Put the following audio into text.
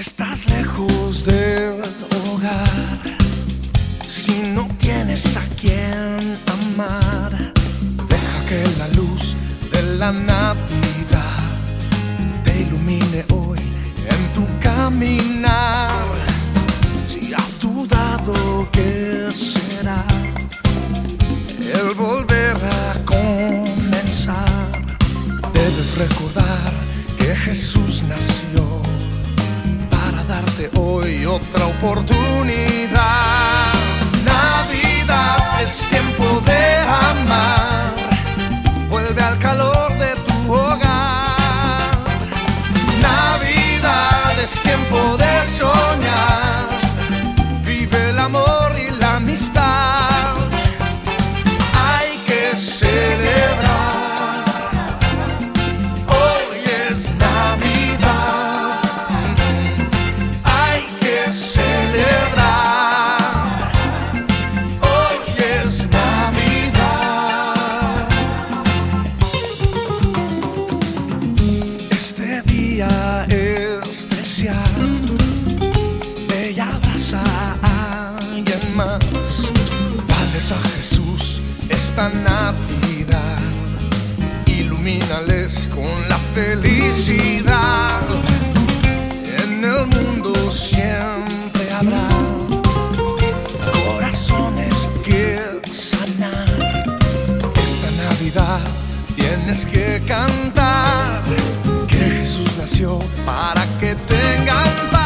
Si estás lejos del hogar, si no tienes a quien amar, deja que la luz de la Navidad te ilumine hoy en tu caminar. Si has dudado que será el volver a comenzar, debes recordar que Jesús nació hoy otra oportunidad. Navidad es tiempo de amar, vuelve al calor Especial y abraza a alguien más. Dales a Jesús esta Navidad. Ilumínales con la felicidad. En el mundo siempre habrá corazones que sanar. Esta Navidad tienes que cantar. Jesús nació para que tengan.